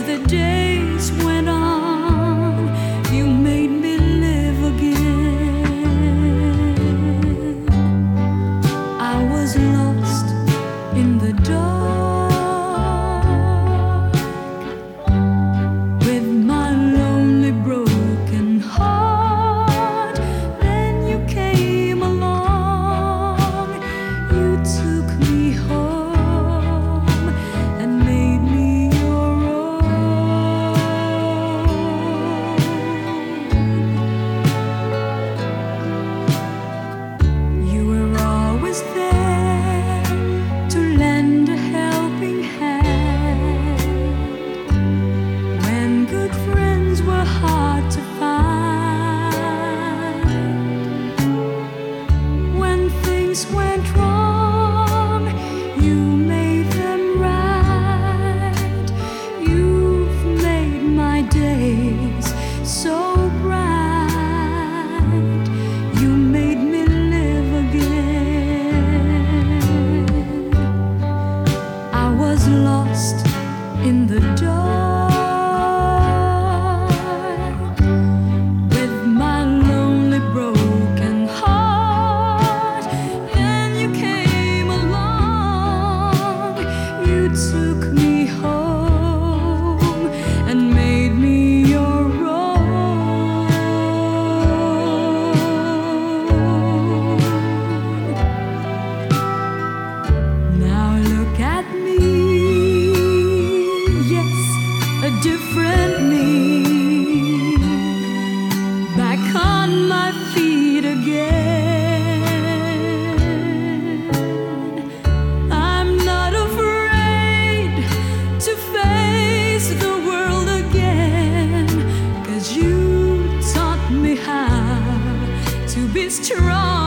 the day. went wrong, you made them right. You've made my days so bright. You made me live again. I was lost in the dark. is trying.